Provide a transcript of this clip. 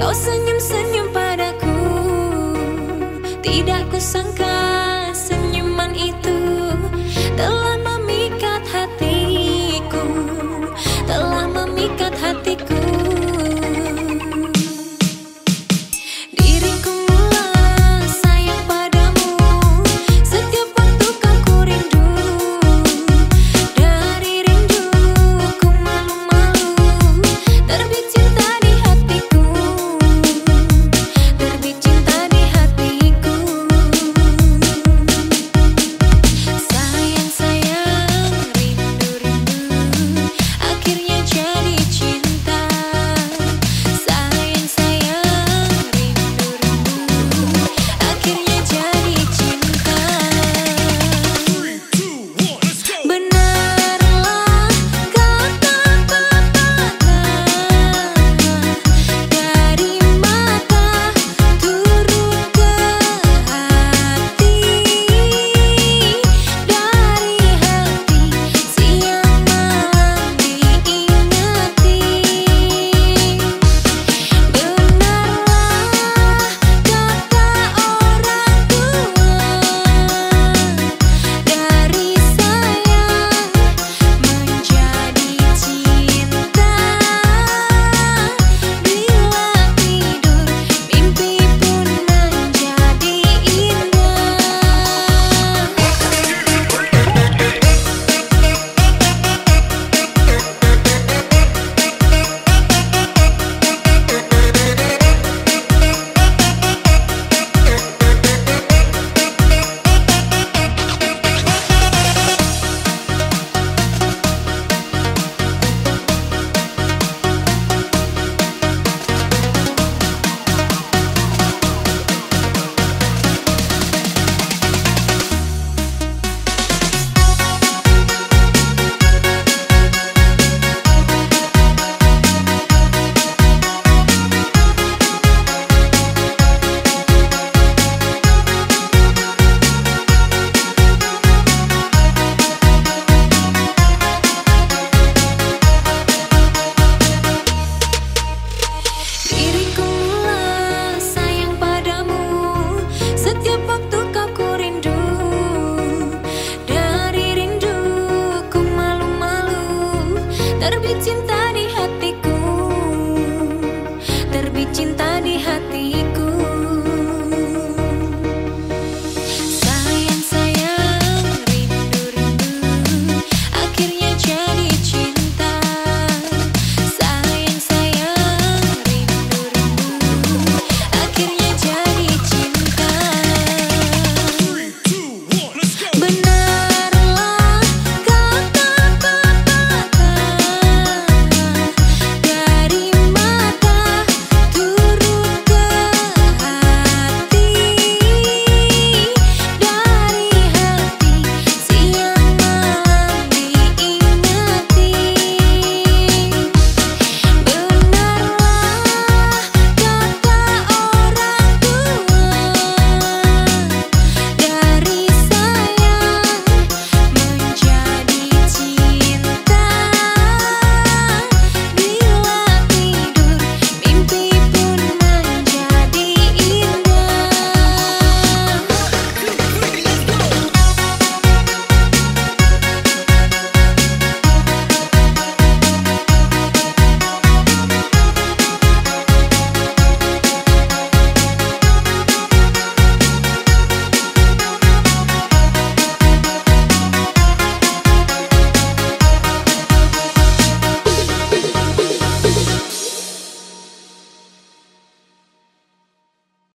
Kau senyum-senyum padaku. Tidak kusangka terbit cinta